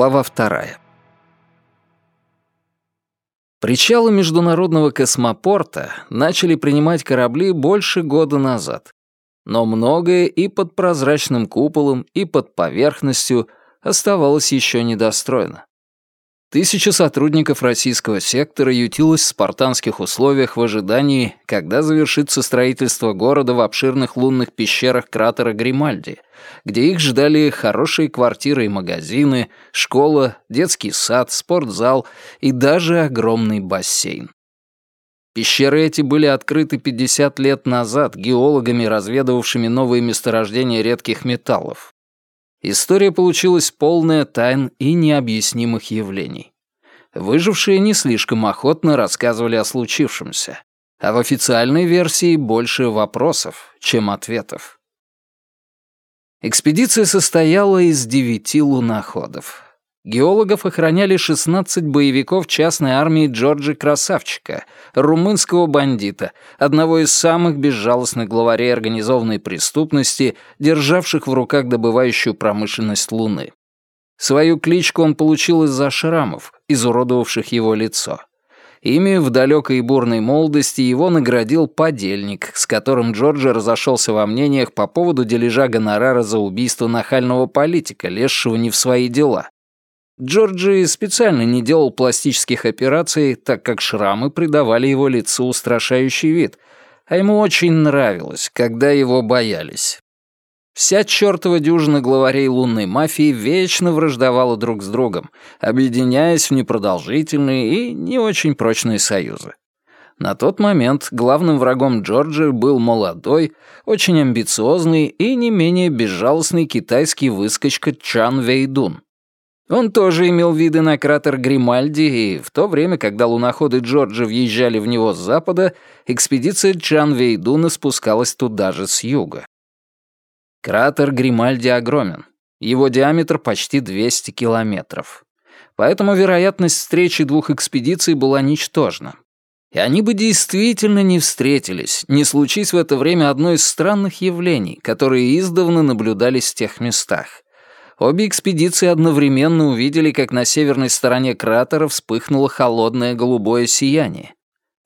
Глава вторая. Причалы международного космопорта начали принимать корабли больше года назад. Но многое и под прозрачным куполом, и под поверхностью оставалось еще недостроено. Тысяча сотрудников российского сектора ютилась в спартанских условиях в ожидании, когда завершится строительство города в обширных лунных пещерах кратера Гримальди, где их ждали хорошие квартиры и магазины, школа, детский сад, спортзал и даже огромный бассейн. Пещеры эти были открыты 50 лет назад геологами, разведывавшими новые месторождения редких металлов. История получилась полная тайн и необъяснимых явлений. Выжившие не слишком охотно рассказывали о случившемся, а в официальной версии больше вопросов, чем ответов. Экспедиция состояла из девяти луноходов. Геологов охраняли 16 боевиков частной армии Джорджи Красавчика, румынского бандита, одного из самых безжалостных главарей организованной преступности, державших в руках добывающую промышленность Луны. Свою кличку он получил из-за шрамов, изуродовавших его лицо. Ими в далекой и бурной молодости его наградил подельник, с которым Джорджи разошелся во мнениях по поводу дележа гонорара за убийство нахального политика, лезшего не в свои дела. Джорджи специально не делал пластических операций, так как шрамы придавали его лицу устрашающий вид, а ему очень нравилось, когда его боялись. Вся чертова дюжина главарей лунной мафии вечно враждовала друг с другом, объединяясь в непродолжительные и не очень прочные союзы. На тот момент главным врагом Джорджи был молодой, очень амбициозный и не менее безжалостный китайский выскочка Чан Вейдун. Он тоже имел виды на кратер Гримальди, и в то время, когда луноходы Джорджа въезжали в него с запада, экспедиция Чан Вейдуна спускалась туда же с юга. Кратер Гримальди огромен. Его диаметр почти 200 километров. Поэтому вероятность встречи двух экспедиций была ничтожна. И они бы действительно не встретились, не случись в это время одно из странных явлений, которые издавна наблюдались в тех местах — Обе экспедиции одновременно увидели, как на северной стороне кратера вспыхнуло холодное голубое сияние.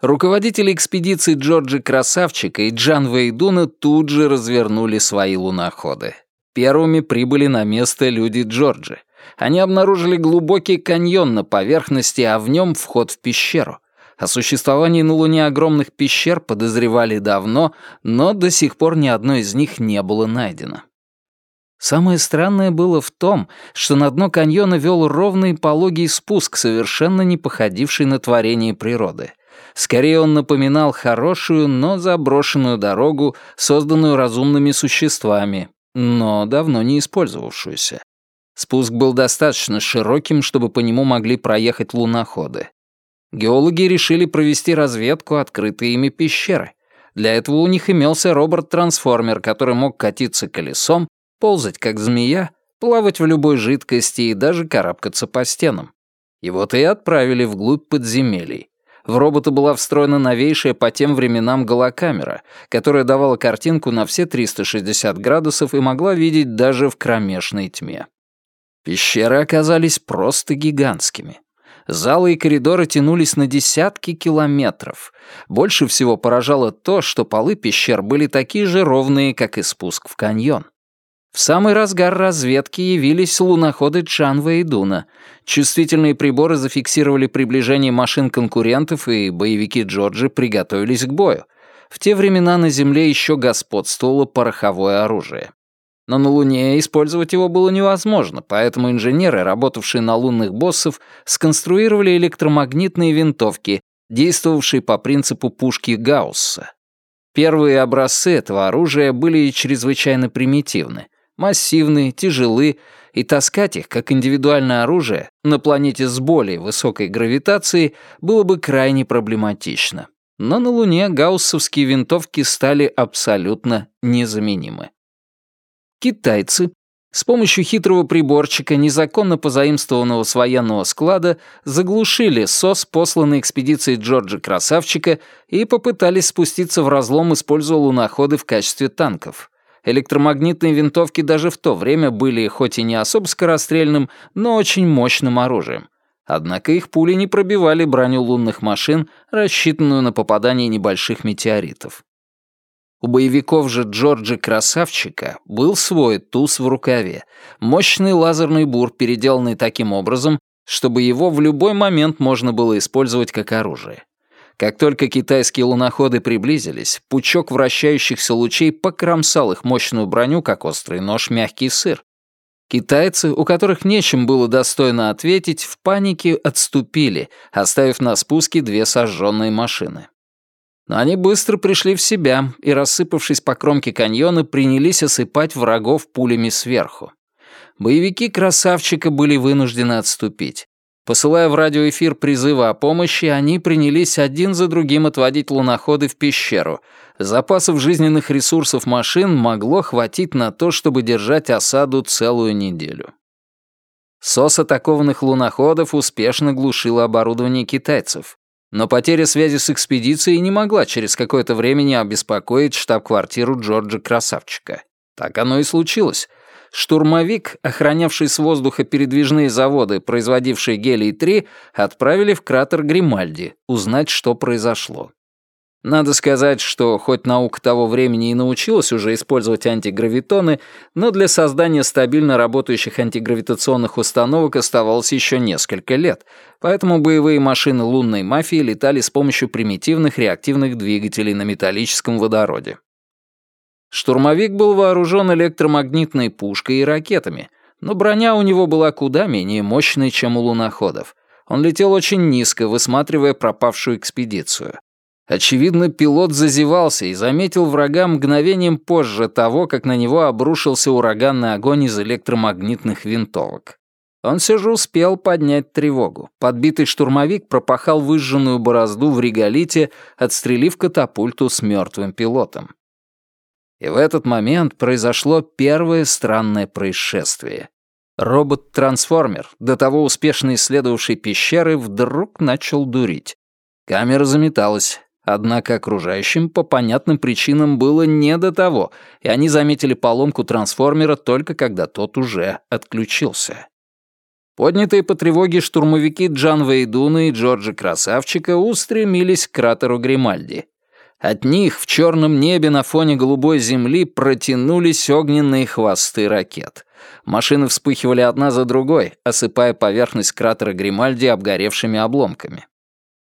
Руководители экспедиции Джорджи Красавчика и Джан Вейдуна тут же развернули свои луноходы. Первыми прибыли на место люди Джорджи. Они обнаружили глубокий каньон на поверхности, а в нем вход в пещеру. О существовании на Луне огромных пещер подозревали давно, но до сих пор ни одной из них не было найдено. Самое странное было в том, что на дно каньона вел ровный пологий спуск, совершенно не походивший на творение природы. Скорее он напоминал хорошую, но заброшенную дорогу, созданную разумными существами, но давно не использовавшуюся. Спуск был достаточно широким, чтобы по нему могли проехать луноходы. Геологи решили провести разведку открытой ими пещеры. Для этого у них имелся робот-трансформер, который мог катиться колесом ползать как змея, плавать в любой жидкости и даже карабкаться по стенам. Его-то и отправили вглубь подземелий. В робота была встроена новейшая по тем временам голокамера, которая давала картинку на все 360 градусов и могла видеть даже в кромешной тьме. Пещеры оказались просто гигантскими. Залы и коридоры тянулись на десятки километров. Больше всего поражало то, что полы пещер были такие же ровные, как и спуск в каньон. В самый разгар разведки явились луноходы Джанва и Дуна. Чувствительные приборы зафиксировали приближение машин конкурентов, и боевики Джорджи приготовились к бою. В те времена на Земле еще господствовало пороховое оружие. Но на Луне использовать его было невозможно, поэтому инженеры, работавшие на лунных боссов, сконструировали электромагнитные винтовки, действовавшие по принципу пушки Гаусса. Первые образцы этого оружия были чрезвычайно примитивны массивные, тяжелы, и таскать их, как индивидуальное оружие, на планете с более высокой гравитацией было бы крайне проблематично. Но на Луне гауссовские винтовки стали абсолютно незаменимы. Китайцы с помощью хитрого приборчика, незаконно позаимствованного с военного склада, заглушили СОС, посланный экспедицией Джорджа Красавчика, и попытались спуститься в разлом, используя луноходы в качестве танков. Электромагнитные винтовки даже в то время были хоть и не особо скорострельным, но очень мощным оружием. Однако их пули не пробивали броню лунных машин, рассчитанную на попадание небольших метеоритов. У боевиков же Джорджа Красавчика был свой туз в рукаве, мощный лазерный бур, переделанный таким образом, чтобы его в любой момент можно было использовать как оружие. Как только китайские луноходы приблизились, пучок вращающихся лучей покромсал их мощную броню, как острый нож мягкий сыр. Китайцы, у которых нечем было достойно ответить, в панике отступили, оставив на спуске две сожженные машины. Но они быстро пришли в себя и, рассыпавшись по кромке каньона, принялись осыпать врагов пулями сверху. Боевики красавчика были вынуждены отступить. Посылая в радиоэфир призывы о помощи, они принялись один за другим отводить луноходы в пещеру. Запасов жизненных ресурсов машин могло хватить на то, чтобы держать осаду целую неделю. СОС атакованных луноходов успешно глушило оборудование китайцев. Но потеря связи с экспедицией не могла через какое-то время не обеспокоить штаб-квартиру Джорджа Красавчика. Так оно и случилось — Штурмовик, охранявший с воздуха передвижные заводы, производившие гелий-3, отправили в кратер Гримальди узнать, что произошло. Надо сказать, что хоть наука того времени и научилась уже использовать антигравитоны, но для создания стабильно работающих антигравитационных установок оставалось еще несколько лет, поэтому боевые машины лунной мафии летали с помощью примитивных реактивных двигателей на металлическом водороде. Штурмовик был вооружен электромагнитной пушкой и ракетами, но броня у него была куда менее мощной, чем у луноходов. Он летел очень низко, высматривая пропавшую экспедицию. Очевидно, пилот зазевался и заметил врага мгновением позже того, как на него обрушился ураганный огонь из электромагнитных винтовок. Он все же успел поднять тревогу. Подбитый штурмовик пропахал выжженную борозду в реголите, отстрелив катапульту с мертвым пилотом. И в этот момент произошло первое странное происшествие. Робот-трансформер, до того успешно исследовавший пещеры, вдруг начал дурить. Камера заметалась, однако окружающим по понятным причинам было не до того, и они заметили поломку трансформера только когда тот уже отключился. Поднятые по тревоге штурмовики Джан Вейдуна и Джорджа Красавчика устремились к кратеру Гримальди. От них в черном небе на фоне голубой земли протянулись огненные хвосты ракет. Машины вспыхивали одна за другой, осыпая поверхность кратера Гримальди обгоревшими обломками.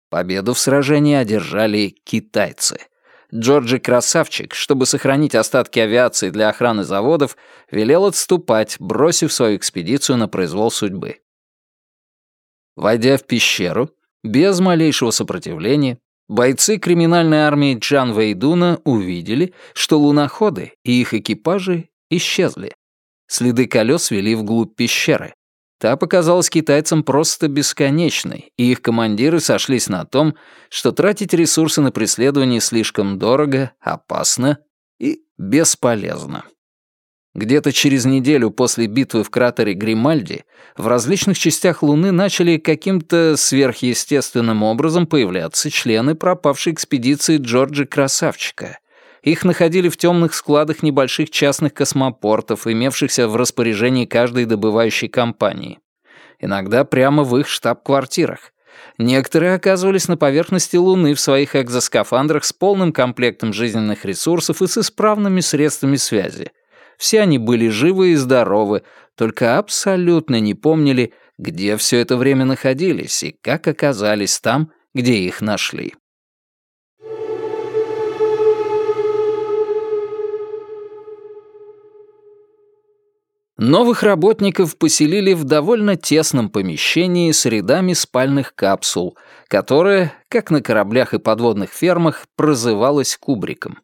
Победу в сражении одержали китайцы. Джорджи Красавчик, чтобы сохранить остатки авиации для охраны заводов, велел отступать, бросив свою экспедицию на произвол судьбы. Войдя в пещеру, без малейшего сопротивления, Бойцы криминальной армии Джан Вейдуна увидели, что луноходы и их экипажи исчезли. Следы колес вели вглубь пещеры. Та показалась китайцам просто бесконечной, и их командиры сошлись на том, что тратить ресурсы на преследование слишком дорого, опасно и бесполезно. Где-то через неделю после битвы в кратере Гримальди в различных частях Луны начали каким-то сверхъестественным образом появляться члены пропавшей экспедиции Джорджа Красавчика. Их находили в темных складах небольших частных космопортов, имевшихся в распоряжении каждой добывающей компании. Иногда прямо в их штаб-квартирах. Некоторые оказывались на поверхности Луны в своих экзоскафандрах с полным комплектом жизненных ресурсов и с исправными средствами связи — все они были живы и здоровы, только абсолютно не помнили, где все это время находились и как оказались там, где их нашли. Новых работников поселили в довольно тесном помещении с рядами спальных капсул, которое, как на кораблях и подводных фермах, прозывалось кубриком.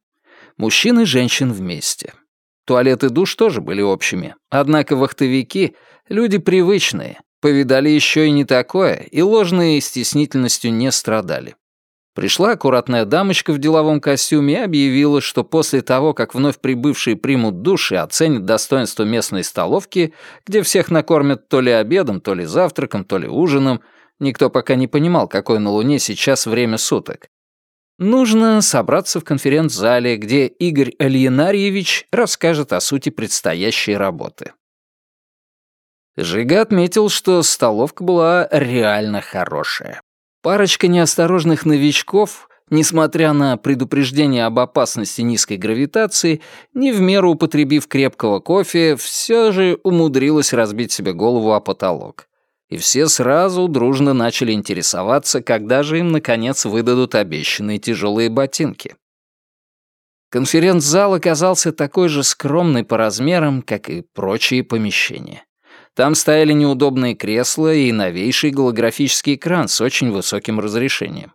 Мужчин и женщин вместе. Туалет и душ тоже были общими. Однако вахтовики — люди привычные, повидали еще и не такое, и ложной стеснительностью не страдали. Пришла аккуратная дамочка в деловом костюме и объявила, что после того, как вновь прибывшие примут душ и оценят достоинство местной столовки, где всех накормят то ли обедом, то ли завтраком, то ли ужином, никто пока не понимал, какое на Луне сейчас время суток, Нужно собраться в конференц-зале, где Игорь Альянарьевич расскажет о сути предстоящей работы. Жига отметил, что столовка была реально хорошая. Парочка неосторожных новичков, несмотря на предупреждение об опасности низкой гравитации, не в меру употребив крепкого кофе, все же умудрилась разбить себе голову о потолок и все сразу дружно начали интересоваться, когда же им, наконец, выдадут обещанные тяжелые ботинки. Конференц-зал оказался такой же скромный по размерам, как и прочие помещения. Там стояли неудобные кресла и новейший голографический экран с очень высоким разрешением.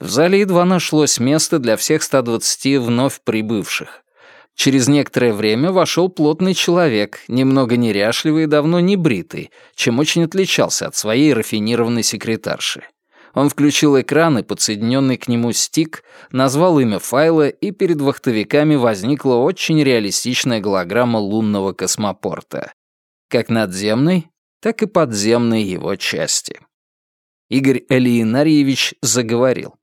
В зале едва нашлось место для всех 120 вновь прибывших. Через некоторое время вошел плотный человек, немного неряшливый и давно не бритый, чем очень отличался от своей рафинированной секретарши. Он включил экран и подсоединенный к нему стик, назвал имя файла, и перед вахтовиками возникла очень реалистичная голограмма лунного космопорта. Как надземной, так и подземной его части. Игорь Элиинарьевич заговорил.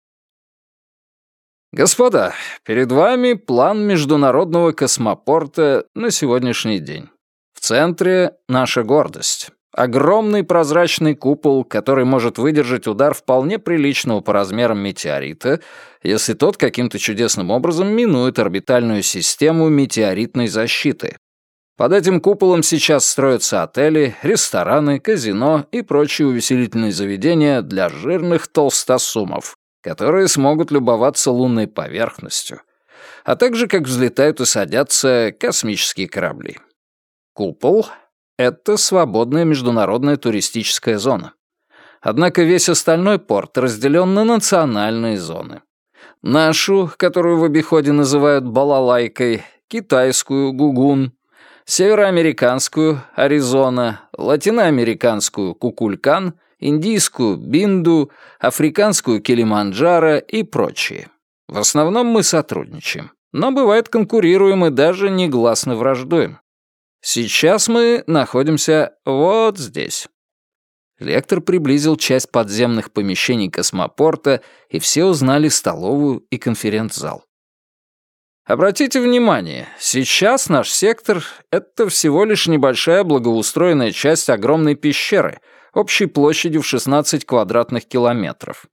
Господа, перед вами план международного космопорта на сегодняшний день. В центре наша гордость. Огромный прозрачный купол, который может выдержать удар вполне приличного по размерам метеорита, если тот каким-то чудесным образом минует орбитальную систему метеоритной защиты. Под этим куполом сейчас строятся отели, рестораны, казино и прочие увеселительные заведения для жирных толстосумов, которые смогут любоваться лунной поверхностью, а также как взлетают и садятся космические корабли. Купол — это свободная международная туристическая зона. Однако весь остальной порт разделен на национальные зоны. Нашу, которую в обиходе называют балалайкой, китайскую — гугун, североамериканскую — Аризона, латиноамериканскую — кукулькан — индийскую Бинду, африканскую Килиманджаро и прочие. В основном мы сотрудничаем, но бывает конкурируем и даже негласно враждуем. Сейчас мы находимся вот здесь. Лектор приблизил часть подземных помещений космопорта, и все узнали столовую и конференц-зал. Обратите внимание, сейчас наш сектор — это всего лишь небольшая благоустроенная часть огромной пещеры — общей площадью в 16 квадратных километров.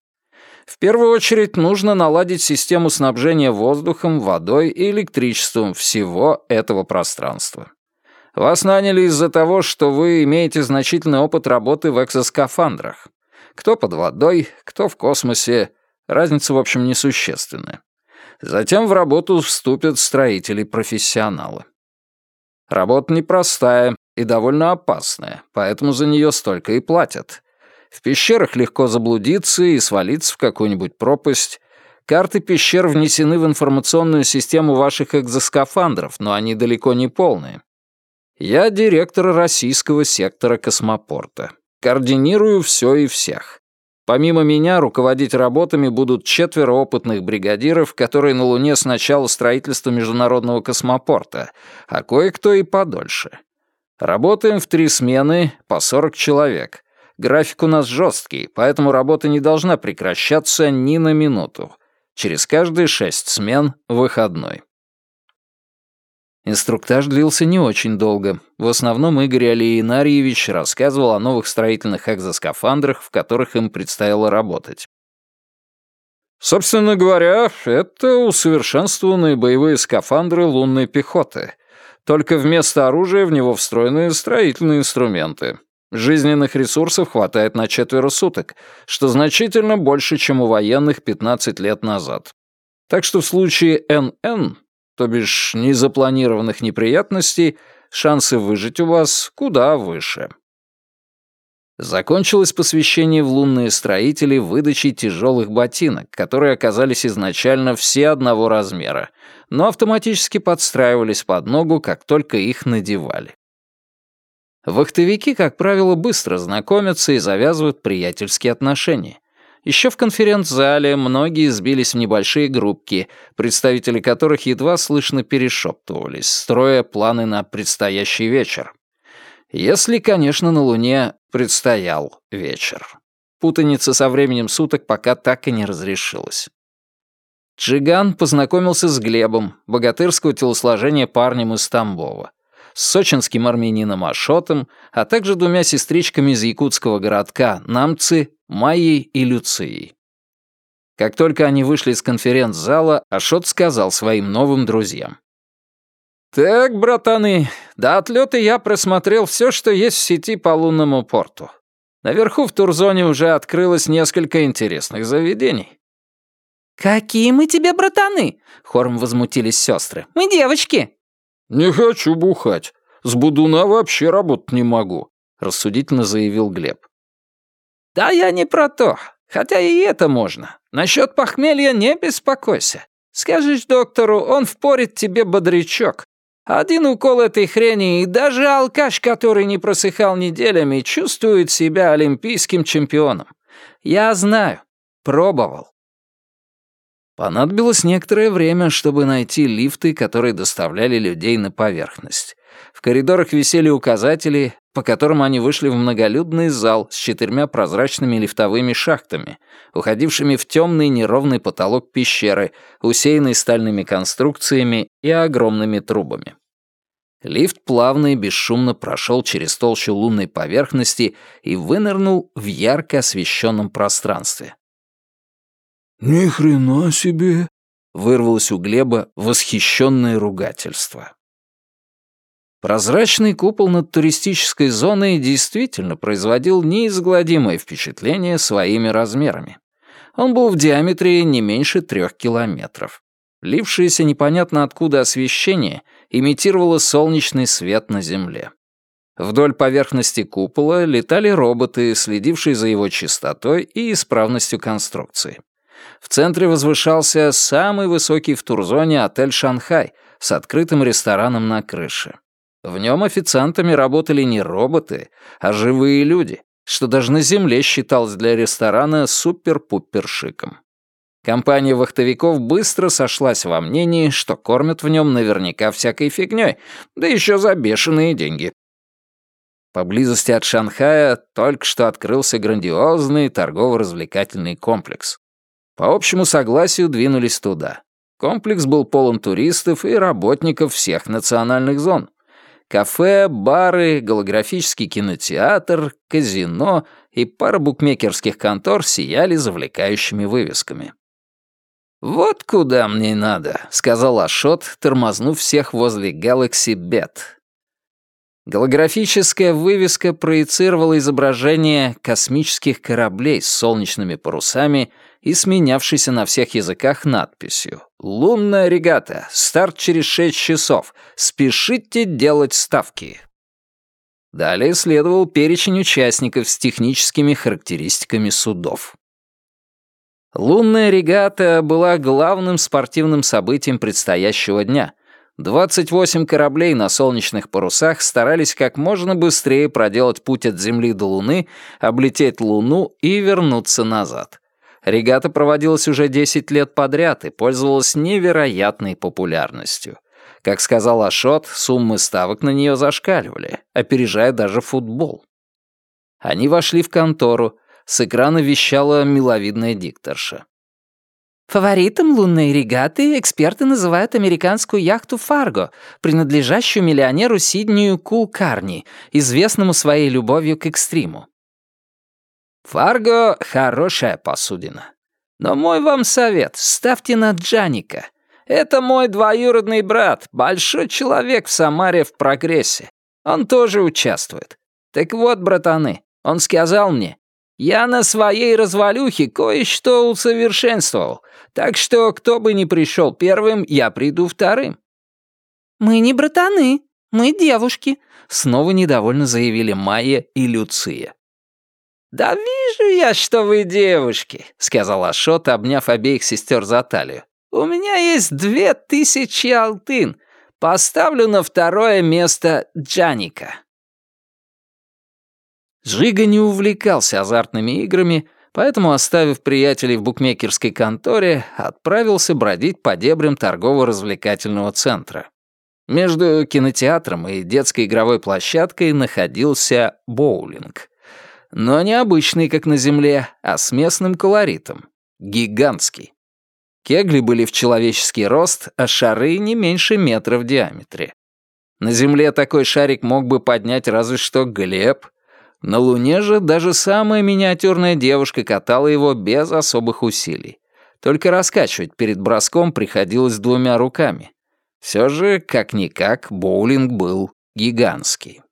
В первую очередь нужно наладить систему снабжения воздухом, водой и электричеством всего этого пространства. Вас наняли из-за того, что вы имеете значительный опыт работы в экзоскафандрах. Кто под водой, кто в космосе, разница, в общем, несущественная. Затем в работу вступят строители-профессионалы. Работа непростая, и довольно опасная, поэтому за нее столько и платят. В пещерах легко заблудиться и свалиться в какую-нибудь пропасть. Карты пещер внесены в информационную систему ваших экзоскафандров, но они далеко не полные. Я директор российского сектора космопорта. Координирую все и всех. Помимо меня руководить работами будут четверо опытных бригадиров, которые на Луне с начала строительства международного космопорта, а кое-кто и подольше. Работаем в три смены, по 40 человек. График у нас жесткий, поэтому работа не должна прекращаться ни на минуту. Через каждые шесть смен — выходной. Инструктаж длился не очень долго. В основном Игорь Алиенарьевич рассказывал о новых строительных экзоскафандрах, в которых им предстояло работать. Собственно говоря, это усовершенствованные боевые скафандры лунной пехоты — только вместо оружия в него встроены строительные инструменты. Жизненных ресурсов хватает на четверо суток, что значительно больше, чем у военных 15 лет назад. Так что в случае НН, то бишь незапланированных неприятностей, шансы выжить у вас куда выше. Закончилось посвящение в лунные строители выдачей тяжелых ботинок, которые оказались изначально все одного размера, но автоматически подстраивались под ногу, как только их надевали. Вахтовики, как правило, быстро знакомятся и завязывают приятельские отношения. Еще в конференц-зале многие сбились в небольшие группки, представители которых едва слышно перешептывались, строя планы на предстоящий вечер. Если, конечно, на Луне предстоял вечер. Путаница со временем суток пока так и не разрешилась. Джиган познакомился с Глебом, богатырского телосложения парнем из Тамбова, с сочинским армянином Ашотом, а также двумя сестричками из якутского городка Намцы, Майей и Люцией. Как только они вышли из конференц-зала, Ашот сказал своим новым друзьям. «Так, братаны, до отлета я просмотрел все, что есть в сети по лунному порту. Наверху в Турзоне уже открылось несколько интересных заведений. «Какие мы тебе братаны?» — хором возмутились сестры. «Мы девочки». «Не хочу бухать. С Будуна вообще работать не могу», — рассудительно заявил Глеб. «Да я не про то. Хотя и это можно. Насчет похмелья не беспокойся. Скажешь доктору, он впорит тебе бодрячок. Один укол этой хрени, и даже алкаш, который не просыхал неделями, чувствует себя олимпийским чемпионом. Я знаю. Пробовал. Понадобилось некоторое время, чтобы найти лифты, которые доставляли людей на поверхность. В коридорах висели указатели, по которым они вышли в многолюдный зал с четырьмя прозрачными лифтовыми шахтами, уходившими в темный неровный потолок пещеры, усеянный стальными конструкциями и огромными трубами. Лифт плавно и бесшумно прошел через толщу лунной поверхности и вынырнул в ярко освещенном пространстве. «Ни хрена себе!» — вырвалось у Глеба восхищенное ругательство. Прозрачный купол над туристической зоной действительно производил неизгладимое впечатление своими размерами. Он был в диаметре не меньше трех километров. Лившееся непонятно откуда освещение имитировало солнечный свет на Земле. Вдоль поверхности купола летали роботы, следившие за его чистотой и исправностью конструкции. В центре возвышался самый высокий в Турзоне отель «Шанхай» с открытым рестораном на крыше. В нем официантами работали не роботы, а живые люди, что даже на земле считалось для ресторана супер-пупер. Компания вахтовиков быстро сошлась во мнении, что кормят в нем наверняка всякой фигней, да еще за бешеные деньги. Поблизости от Шанхая только что открылся грандиозный торгово-развлекательный комплекс. По общему согласию двинулись туда. Комплекс был полон туристов и работников всех национальных зон. Кафе, бары, голографический кинотеатр, казино и пара букмекерских контор сияли завлекающими вывесками. «Вот куда мне надо», — сказал Ашот, тормознув всех возле Galaxy Bet. Голографическая вывеска проецировала изображение космических кораблей с солнечными парусами и сменявшейся на всех языках надписью «Лунная регата. Старт через шесть часов. Спешите делать ставки». Далее следовал перечень участников с техническими характеристиками судов. Лунная регата была главным спортивным событием предстоящего дня. 28 кораблей на солнечных парусах старались как можно быстрее проделать путь от Земли до Луны, облететь Луну и вернуться назад. Регата проводилась уже 10 лет подряд и пользовалась невероятной популярностью. Как сказал Ашот, суммы ставок на нее зашкаливали, опережая даже футбол. Они вошли в контору. С экрана вещала миловидная дикторша. Фаворитом лунной регаты эксперты называют американскую яхту «Фарго», принадлежащую миллионеру Сиднию Кулкарни, известному своей любовью к экстриму. Фарго — хорошая посудина. Но мой вам совет — ставьте на Джаника. Это мой двоюродный брат, большой человек в Самаре в прогрессе. Он тоже участвует. Так вот, братаны, он сказал мне, я на своей развалюхе кое-что усовершенствовал, так что кто бы ни пришел первым, я приду вторым». «Мы не братаны, мы девушки», — снова недовольно заявили Майя и Люция. «Да вижу я, что вы девушки», — сказал Ашот, обняв обеих сестер за талию. «У меня есть две тысячи алтын. Поставлю на второе место Джаника». Жига не увлекался азартными играми, поэтому, оставив приятелей в букмекерской конторе, отправился бродить по дебрям торгово-развлекательного центра. Между кинотеатром и детской игровой площадкой находился боулинг — но не обычный, как на Земле, а с местным колоритом. Гигантский. Кегли были в человеческий рост, а шары не меньше метра в диаметре. На Земле такой шарик мог бы поднять разве что Глеб. На Луне же даже самая миниатюрная девушка катала его без особых усилий. Только раскачивать перед броском приходилось двумя руками. Все же, как-никак, боулинг был гигантский.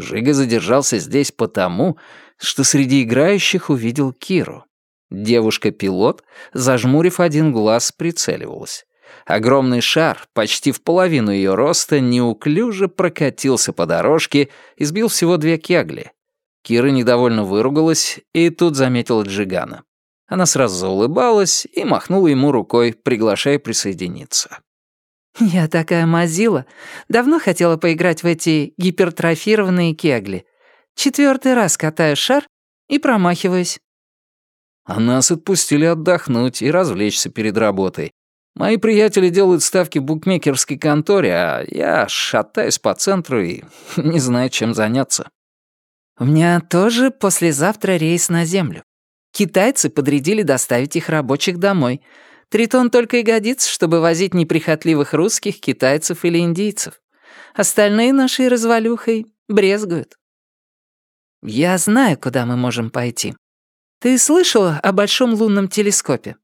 Жига задержался здесь потому, что среди играющих увидел Киру. Девушка-пилот, зажмурив один глаз, прицеливалась. Огромный шар, почти в половину ее роста, неуклюже прокатился по дорожке и сбил всего две кегли. Кира недовольно выругалась и тут заметила Джигана. Она сразу заулыбалась и махнула ему рукой, приглашая присоединиться. «Я такая мазила. Давно хотела поиграть в эти гипертрофированные кегли. Четвертый раз катаю шар и промахиваюсь. А нас отпустили отдохнуть и развлечься перед работой. Мои приятели делают ставки в букмекерской конторе, а я шатаюсь по центру и не знаю, чем заняться. У меня тоже послезавтра рейс на Землю. Китайцы подрядили доставить их рабочих домой. Тритон только и годится, чтобы возить неприхотливых русских, китайцев или индийцев. Остальные нашей развалюхой брезгуют. Я знаю, куда мы можем пойти. Ты слышала о большом лунном телескопе?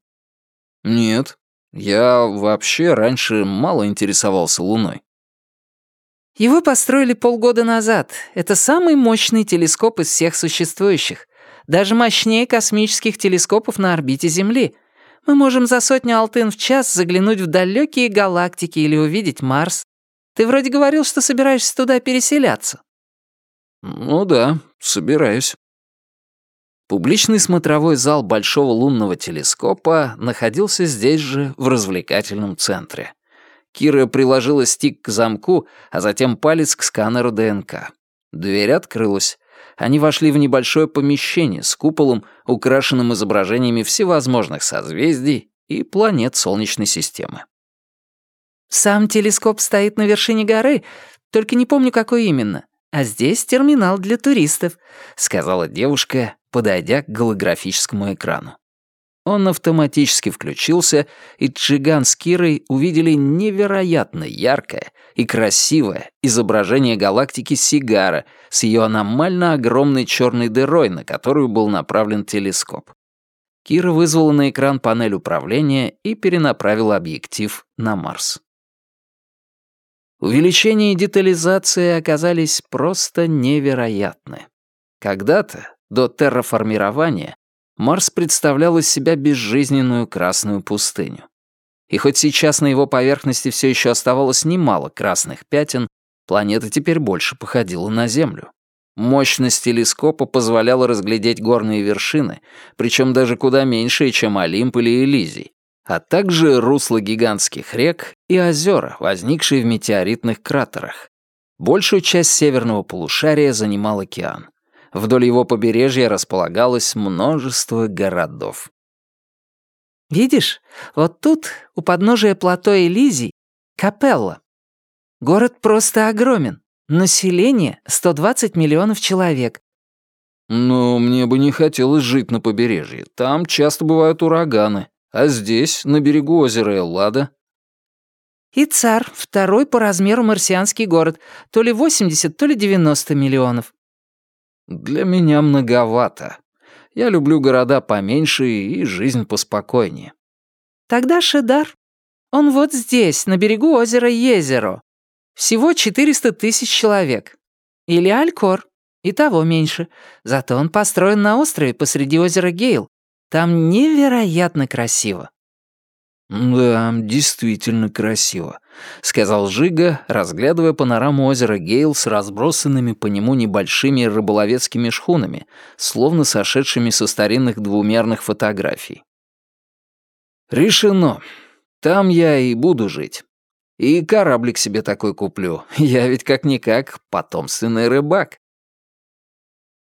Нет. Я вообще раньше мало интересовался Луной. Его построили полгода назад. Это самый мощный телескоп из всех существующих. Даже мощнее космических телескопов на орбите Земли. Мы можем за сотню алтын в час заглянуть в далекие галактики или увидеть Марс. Ты вроде говорил, что собираешься туда переселяться. Ну да, собираюсь. Публичный смотровой зал Большого лунного телескопа находился здесь же, в развлекательном центре. Кира приложила стик к замку, а затем палец к сканеру ДНК. Дверь открылась. Они вошли в небольшое помещение с куполом, украшенным изображениями всевозможных созвездий и планет Солнечной системы. «Сам телескоп стоит на вершине горы, только не помню, какой именно. А здесь терминал для туристов», — сказала девушка, подойдя к голографическому экрану. Он автоматически включился, и Джиган с Кирой увидели невероятно яркое и красивое изображение галактики Сигара с ее аномально огромной черной дырой, на которую был направлен телескоп. Кира вызвала на экран панель управления и перенаправила объектив на Марс. Увеличение и детализация оказались просто невероятны. Когда-то до терраформирования Марс представлял из себя безжизненную красную пустыню. И хоть сейчас на его поверхности все еще оставалось немало красных пятен, планета теперь больше походила на Землю. Мощность телескопа позволяла разглядеть горные вершины, причем даже куда меньшие, чем Олимп или Элизий, а также русла гигантских рек и озера, возникшие в метеоритных кратерах. Большую часть северного полушария занимал океан. Вдоль его побережья располагалось множество городов. «Видишь, вот тут, у подножия плато Элизий, капелла. Город просто огромен. Население — 120 миллионов человек. Но мне бы не хотелось жить на побережье. Там часто бывают ураганы. А здесь, на берегу озера Эллада... И Цар, второй по размеру марсианский город, то ли 80, то ли 90 миллионов. Для меня многовато. Я люблю города поменьше и жизнь поспокойнее. Тогда Шедар. Он вот здесь, на берегу озера Езеро. Всего 400 тысяч человек. Или Алькор. И того меньше. Зато он построен на острове посреди озера Гейл. Там невероятно красиво. «Да, действительно красиво», — сказал Жига, разглядывая панораму озера Гейл с разбросанными по нему небольшими рыболовецкими шхунами, словно сошедшими со старинных двумерных фотографий. «Решено. Там я и буду жить. И кораблик себе такой куплю. Я ведь как-никак потомственный рыбак».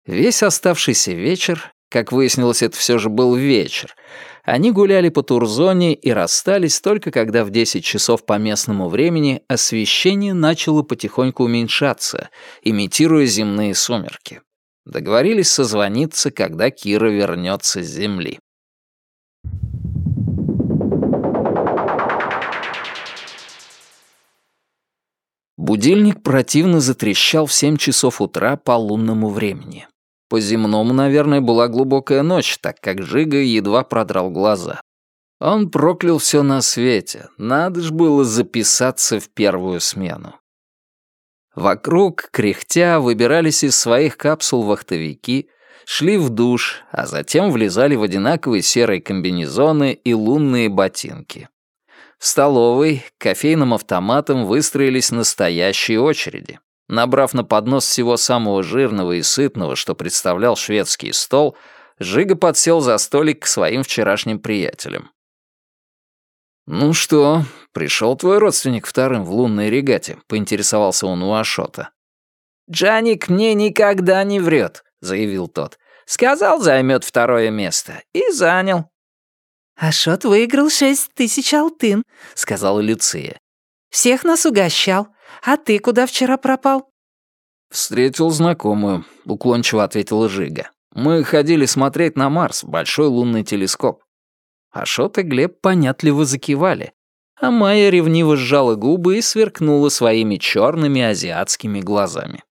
Весь оставшийся вечер, как выяснилось, это все же был вечер. Они гуляли по Турзоне и расстались только когда в 10 часов по местному времени освещение начало потихоньку уменьшаться, имитируя земные сумерки. Договорились созвониться, когда Кира вернется с земли. Будильник противно затрещал в 7 часов утра по лунному времени. По земному, наверное, была глубокая ночь, так как Жига едва продрал глаза. Он проклял все на свете, надо ж было записаться в первую смену. Вокруг, кряхтя, выбирались из своих капсул вахтовики, шли в душ, а затем влезали в одинаковые серые комбинезоны и лунные ботинки. В столовой к кофейным автоматам выстроились настоящие очереди. Набрав на поднос всего самого жирного и сытного, что представлял шведский стол, Жига подсел за столик к своим вчерашним приятелям. «Ну что, пришел твой родственник вторым в лунной регате?» — поинтересовался он у Ашота. «Джаник мне никогда не врет», — заявил тот. «Сказал, займет второе место. И занял». «Ашот выиграл шесть тысяч алтын», — сказала Люция. «Всех нас угощал. А ты куда вчера пропал?» «Встретил знакомую», — уклончиво ответила Жига. «Мы ходили смотреть на Марс, большой лунный телескоп». Ашот и Глеб понятливо закивали, а Майя ревниво сжала губы и сверкнула своими черными азиатскими глазами.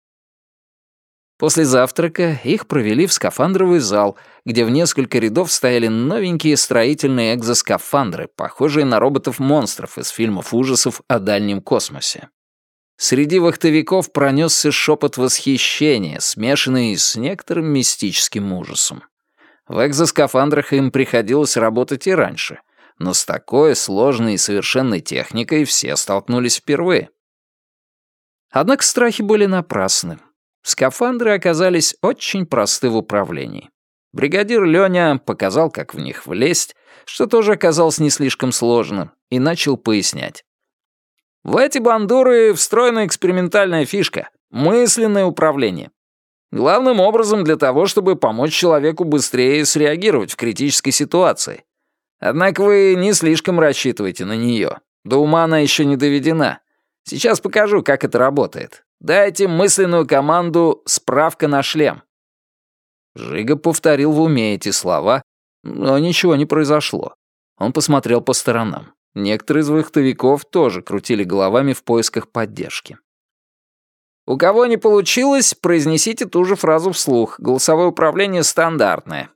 После завтрака их провели в скафандровый зал, где в несколько рядов стояли новенькие строительные экзоскафандры, похожие на роботов-монстров из фильмов ужасов о дальнем космосе. Среди вахтовиков пронесся шепот восхищения, смешанный с некоторым мистическим ужасом. В экзоскафандрах им приходилось работать и раньше, но с такой сложной и совершенной техникой все столкнулись впервые. Однако страхи были напрасны. Скафандры оказались очень просты в управлении. Бригадир Лёня показал, как в них влезть, что тоже оказалось не слишком сложным, и начал пояснять. В эти бандуры встроена экспериментальная фишка — мысленное управление. Главным образом для того, чтобы помочь человеку быстрее среагировать в критической ситуации. Однако вы не слишком рассчитываете на нее. До ума она еще не доведена. Сейчас покажу, как это работает. Дайте мысленную команду «Справка на шлем». Жига повторил в уме эти слова, но ничего не произошло. Он посмотрел по сторонам. Некоторые из вахтовиков тоже крутили головами в поисках поддержки. «У кого не получилось, произнесите ту же фразу вслух. Голосовое управление стандартное».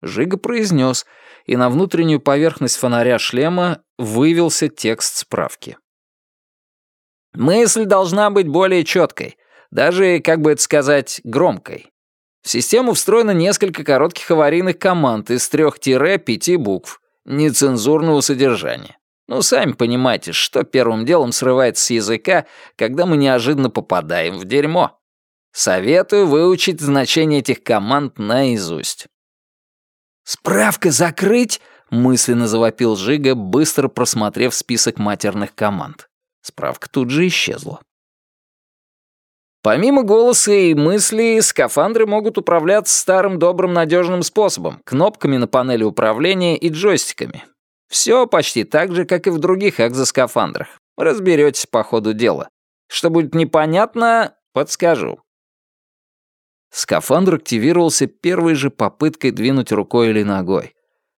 Жига произнес, и на внутреннюю поверхность фонаря шлема вывелся текст справки. Мысль должна быть более четкой, даже, как бы это сказать, громкой. В систему встроено несколько коротких аварийных команд из трех-пяти букв, нецензурного содержания. Ну, сами понимаете, что первым делом срывается с языка, когда мы неожиданно попадаем в дерьмо. Советую выучить значение этих команд наизусть. «Справка закрыть!» — мысленно завопил Жига, быстро просмотрев список матерных команд. Справка тут же исчезла. Помимо голоса и мыслей, скафандры могут управляться старым добрым надежным способом, кнопками на панели управления и джойстиками. Все почти так же, как и в других экзоскафандрах. Разберетесь по ходу дела. Что будет непонятно, подскажу. Скафандр активировался первой же попыткой двинуть рукой или ногой.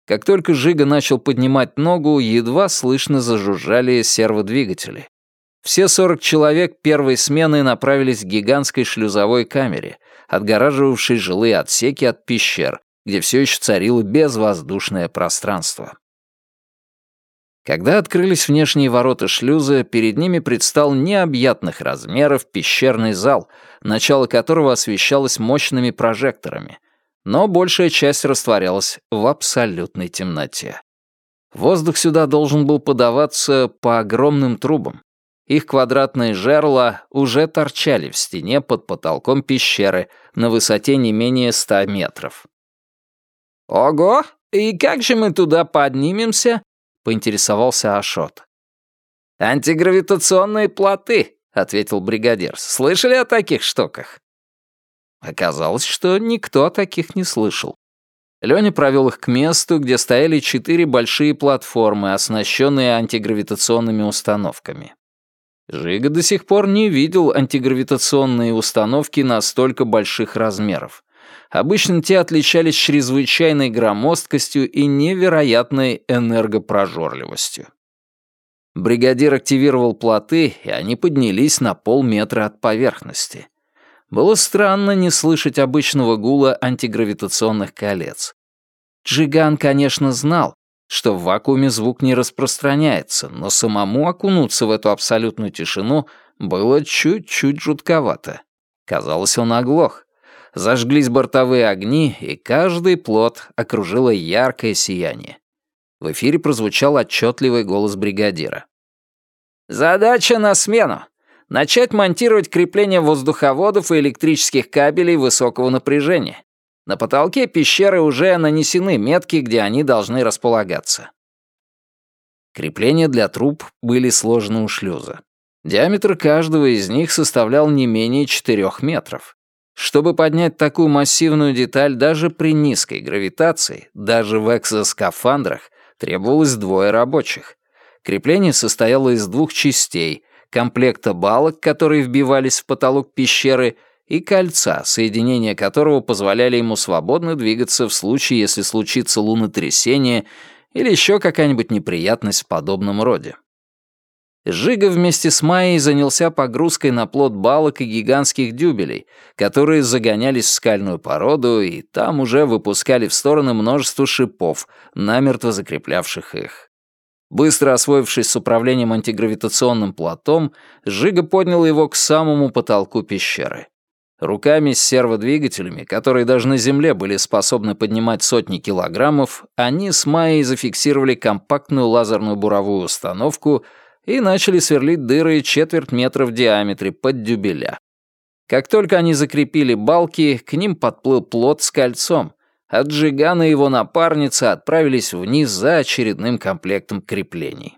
Как только Жига начал поднимать ногу, едва слышно зажужжали серводвигатели. Все 40 человек первой смены направились к гигантской шлюзовой камере, отгораживавшей жилые отсеки от пещер, где все еще царило безвоздушное пространство. Когда открылись внешние ворота шлюза, перед ними предстал необъятных размеров пещерный зал, начало которого освещалось мощными прожекторами, но большая часть растворялась в абсолютной темноте. Воздух сюда должен был подаваться по огромным трубам, их квадратные жерла уже торчали в стене под потолком пещеры на высоте не менее ста метров. «Ого! И как же мы туда поднимемся?» — поинтересовался Ашот. «Антигравитационные плоты», — ответил бригадир. «Слышали о таких штуках?» Оказалось, что никто о таких не слышал. Лёня провел их к месту, где стояли четыре большие платформы, оснащенные антигравитационными установками. Жига до сих пор не видел антигравитационные установки настолько больших размеров. Обычно те отличались чрезвычайной громоздкостью и невероятной энергопрожорливостью. Бригадир активировал плоты, и они поднялись на полметра от поверхности. Было странно не слышать обычного гула антигравитационных колец. Джиган, конечно, знал, что в вакууме звук не распространяется, но самому окунуться в эту абсолютную тишину было чуть-чуть жутковато. Казалось, он оглох. Зажглись бортовые огни, и каждый плот окружило яркое сияние. В эфире прозвучал отчетливый голос бригадира. «Задача на смену. Начать монтировать крепление воздуховодов и электрических кабелей высокого напряжения. На потолке пещеры уже нанесены метки, где они должны располагаться. Крепления для труб были сложены у шлюза. Диаметр каждого из них составлял не менее 4 метров. Чтобы поднять такую массивную деталь даже при низкой гравитации, даже в экзоскафандрах, требовалось двое рабочих. Крепление состояло из двух частей, комплекта балок, которые вбивались в потолок пещеры, и кольца, соединения которого позволяли ему свободно двигаться в случае, если случится лунотрясение или еще какая-нибудь неприятность в подобном роде. Жига вместе с Майей занялся погрузкой на плот балок и гигантских дюбелей, которые загонялись в скальную породу и там уже выпускали в стороны множество шипов, намертво закреплявших их. Быстро освоившись с управлением антигравитационным плотом, Жига поднял его к самому потолку пещеры. Руками с серводвигателями, которые даже на Земле были способны поднимать сотни килограммов, они с Майей зафиксировали компактную лазерную буровую установку и начали сверлить дыры четверть метра в диаметре под дюбеля. Как только они закрепили балки, к ним подплыл плот с кольцом, а Джиган и его напарница отправились вниз за очередным комплектом креплений.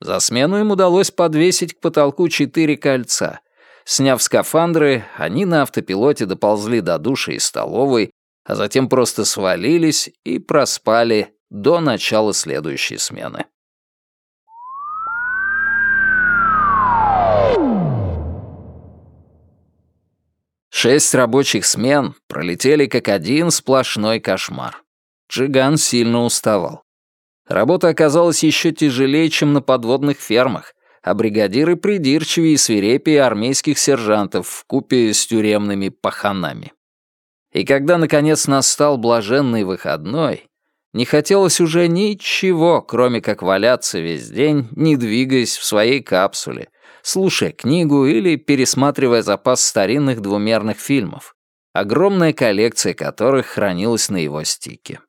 За смену им удалось подвесить к потолку четыре кольца, Сняв скафандры, они на автопилоте доползли до души и столовой, а затем просто свалились и проспали до начала следующей смены. Шесть рабочих смен пролетели как один сплошной кошмар. Джиган сильно уставал. Работа оказалась еще тяжелее, чем на подводных фермах, а бригадиры придирчивее и свирепее армейских сержантов в купе с тюремными паханами. И когда, наконец, настал блаженный выходной, не хотелось уже ничего, кроме как валяться весь день, не двигаясь в своей капсуле, слушая книгу или пересматривая запас старинных двумерных фильмов, огромная коллекция которых хранилась на его стике.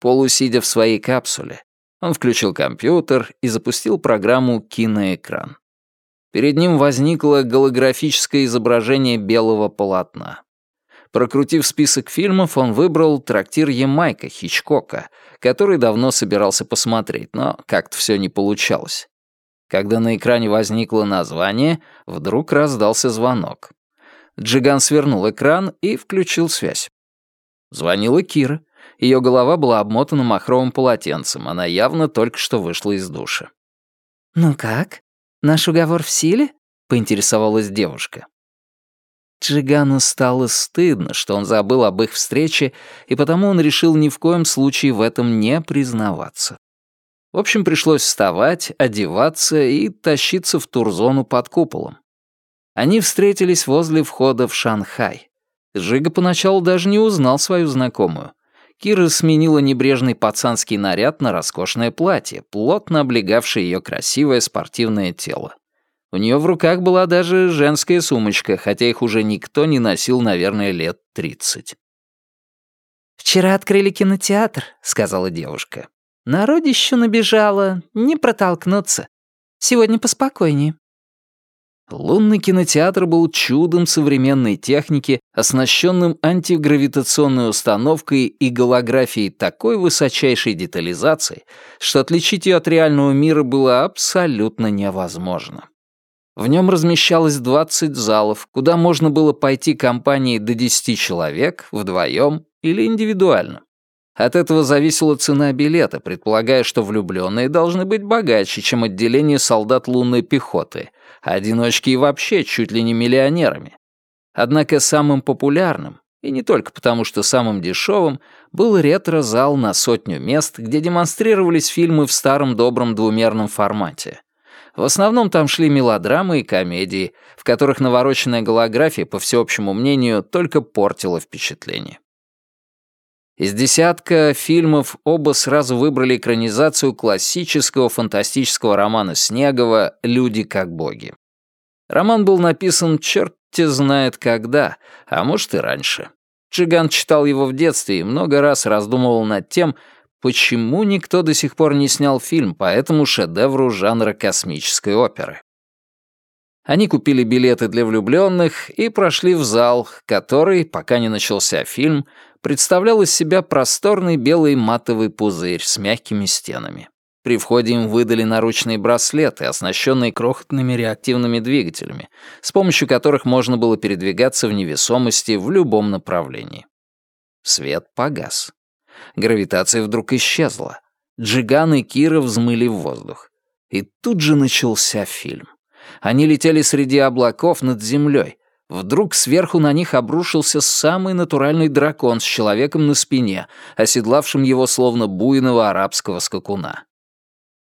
Полусидя в своей капсуле, он включил компьютер и запустил программу «Киноэкран». Перед ним возникло голографическое изображение белого полотна. Прокрутив список фильмов, он выбрал «Трактир Ямайка» Хичкока, который давно собирался посмотреть, но как-то все не получалось. Когда на экране возникло название, вдруг раздался звонок. Джиган свернул экран и включил связь. Звонила Кира. Ее голова была обмотана махровым полотенцем, она явно только что вышла из душа. «Ну как? Наш уговор в силе?» — поинтересовалась девушка. Джигану стало стыдно, что он забыл об их встрече, и потому он решил ни в коем случае в этом не признаваться. В общем, пришлось вставать, одеваться и тащиться в турзону под куполом. Они встретились возле входа в Шанхай. Жига поначалу даже не узнал свою знакомую. Кира сменила небрежный пацанский наряд на роскошное платье, плотно облегавшее ее красивое спортивное тело. У нее в руках была даже женская сумочка, хотя их уже никто не носил, наверное, лет тридцать. «Вчера открыли кинотеатр», — сказала девушка. «Народищу набежало, не протолкнуться. Сегодня поспокойнее». Лунный кинотеатр был чудом современной техники, оснащенным антигравитационной установкой и голографией такой высочайшей детализации, что отличить ее от реального мира было абсолютно невозможно. В нем размещалось 20 залов, куда можно было пойти компанией до 10 человек, вдвоем или индивидуально. От этого зависела цена билета, предполагая, что влюбленные должны быть богаче, чем отделение солдат лунной пехоты, одиночки и вообще чуть ли не миллионерами. Однако самым популярным, и не только потому, что самым дешевым, был ретро-зал на сотню мест, где демонстрировались фильмы в старом добром двумерном формате. В основном там шли мелодрамы и комедии, в которых навороченная голография, по всеобщему мнению, только портила впечатление. Из десятка фильмов оба сразу выбрали экранизацию классического фантастического романа Снегова «Люди как боги». Роман был написан черти знает когда, а может и раньше. Джиган читал его в детстве и много раз раздумывал над тем, почему никто до сих пор не снял фильм по этому шедевру жанра космической оперы. Они купили билеты для влюбленных и прошли в зал, который, пока не начался фильм, представлял из себя просторный белый матовый пузырь с мягкими стенами. При входе им выдали наручные браслеты, оснащенные крохотными реактивными двигателями, с помощью которых можно было передвигаться в невесомости в любом направлении. Свет погас. Гравитация вдруг исчезла. Джиган и Кира взмыли в воздух. И тут же начался фильм. Они летели среди облаков над землей, Вдруг сверху на них обрушился самый натуральный дракон с человеком на спине, оседлавшим его словно буйного арабского скакуна.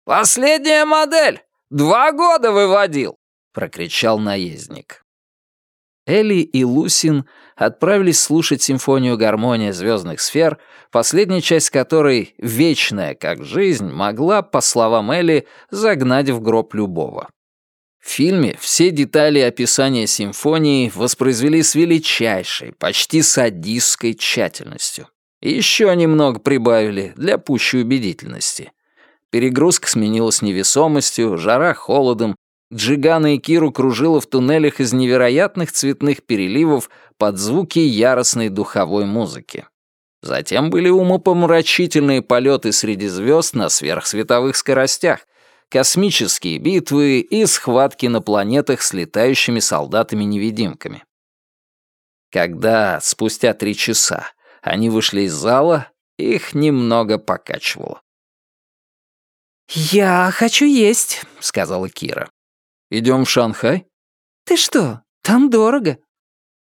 «Последняя модель! Два года выводил!» — прокричал наездник. Элли и Лусин отправились слушать симфонию гармония звездных сфер, последняя часть которой, вечная как жизнь, могла, по словам Элли, загнать в гроб любого. В фильме все детали описания симфонии воспроизвели с величайшей, почти садистской тщательностью. Еще немного прибавили для пущей убедительности. Перегрузка сменилась невесомостью, жара холодом, Джигана и Киру кружила в туннелях из невероятных цветных переливов под звуки яростной духовой музыки. Затем были умопомрачительные полеты среди звезд на сверхсветовых скоростях, космические битвы и схватки на планетах с летающими солдатами-невидимками. Когда, спустя три часа, они вышли из зала, их немного покачивало. «Я хочу есть», — сказала Кира. «Идем в Шанхай?» «Ты что, там дорого».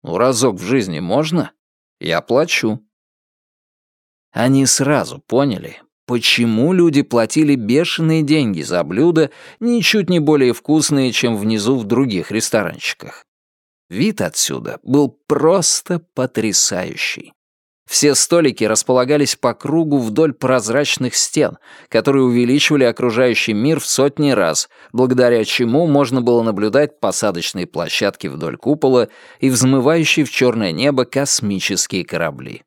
«Ну, разок в жизни можно? Я плачу». Они сразу поняли, Почему люди платили бешеные деньги за блюда, ничуть не более вкусные, чем внизу в других ресторанчиках? Вид отсюда был просто потрясающий. Все столики располагались по кругу вдоль прозрачных стен, которые увеличивали окружающий мир в сотни раз, благодаря чему можно было наблюдать посадочные площадки вдоль купола и взмывающие в черное небо космические корабли.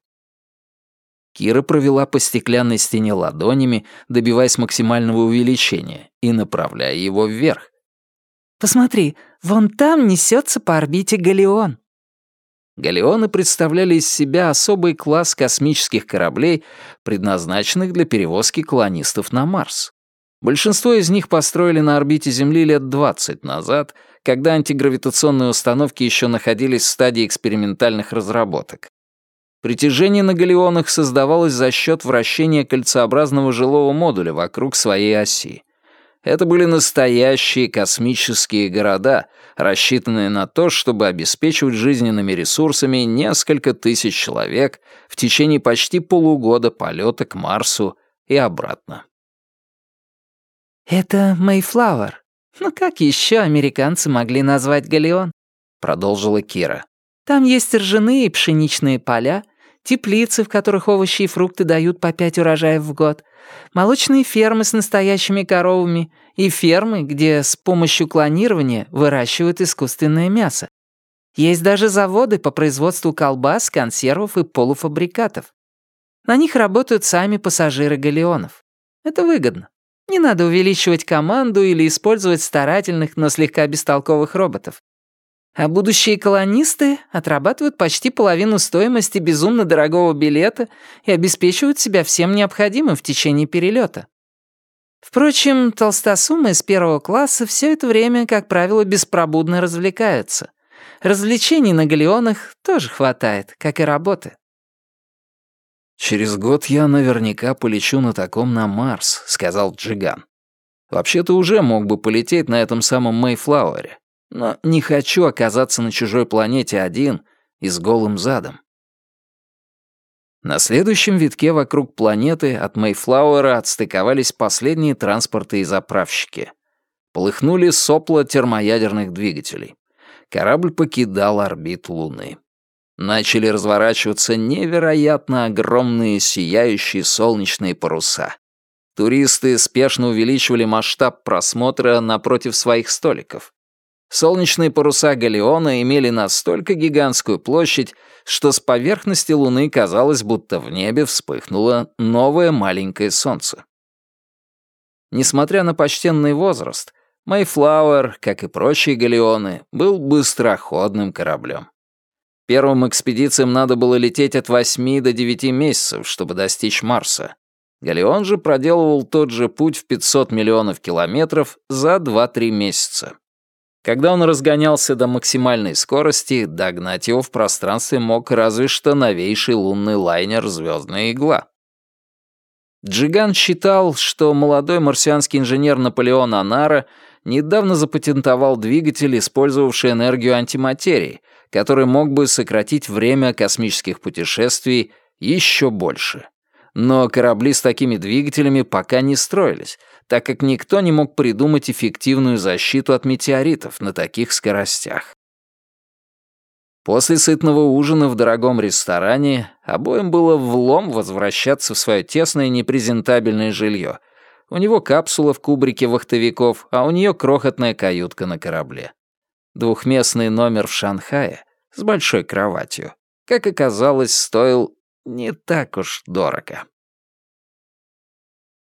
Кира провела по стеклянной стене ладонями, добиваясь максимального увеличения и направляя его вверх. «Посмотри, вон там несется по орбите Галеон». Галеоны представляли из себя особый класс космических кораблей, предназначенных для перевозки колонистов на Марс. Большинство из них построили на орбите Земли лет 20 назад, когда антигравитационные установки еще находились в стадии экспериментальных разработок. Притяжение на галеонах создавалось за счет вращения кольцеобразного жилого модуля вокруг своей оси. Это были настоящие космические города, рассчитанные на то, чтобы обеспечивать жизненными ресурсами несколько тысяч человек в течение почти полугода полета к Марсу и обратно. «Это Мэйфлауэр. Ну как еще американцы могли назвать Галеон?» — продолжила Кира. «Там есть ржаные и пшеничные поля, теплицы, в которых овощи и фрукты дают по пять урожаев в год, молочные фермы с настоящими коровами и фермы, где с помощью клонирования выращивают искусственное мясо. Есть даже заводы по производству колбас, консервов и полуфабрикатов. На них работают сами пассажиры галеонов. Это выгодно. Не надо увеличивать команду или использовать старательных, но слегка бестолковых роботов. А будущие колонисты отрабатывают почти половину стоимости безумно дорогого билета и обеспечивают себя всем необходимым в течение перелета. Впрочем, толстосумы из первого класса все это время, как правило, беспробудно развлекаются. Развлечений на галеонах тоже хватает, как и работы. «Через год я наверняка полечу на таком на Марс», — сказал Джиган. «Вообще-то уже мог бы полететь на этом самом Мэйфлауэре но не хочу оказаться на чужой планете один и с голым задом. На следующем витке вокруг планеты от Мейфлауэра отстыковались последние транспорты и заправщики. Полыхнули сопла термоядерных двигателей. Корабль покидал орбиту Луны. Начали разворачиваться невероятно огромные сияющие солнечные паруса. Туристы спешно увеличивали масштаб просмотра напротив своих столиков. Солнечные паруса Галеона имели настолько гигантскую площадь, что с поверхности Луны казалось, будто в небе вспыхнуло новое маленькое солнце. Несмотря на почтенный возраст, Мэйфлауэр, как и прочие галеоны, был быстроходным кораблем. Первым экспедициям надо было лететь от 8 до 9 месяцев, чтобы достичь Марса. Галеон же проделывал тот же путь в 500 миллионов километров за 2-3 месяца. Когда он разгонялся до максимальной скорости, догнать его в пространстве мог разве что новейший лунный лайнер «Звездная игла». Джиган считал, что молодой марсианский инженер Наполеон Анара недавно запатентовал двигатель, использовавший энергию антиматерии, который мог бы сократить время космических путешествий еще больше. Но корабли с такими двигателями пока не строились, так как никто не мог придумать эффективную защиту от метеоритов на таких скоростях. После сытного ужина в дорогом ресторане обоим было влом возвращаться в свое тесное непрезентабельное жилье. У него капсула в кубрике вахтовиков, а у нее крохотная каютка на корабле. Двухместный номер в Шанхае с большой кроватью, как оказалось, стоил не так уж дорого.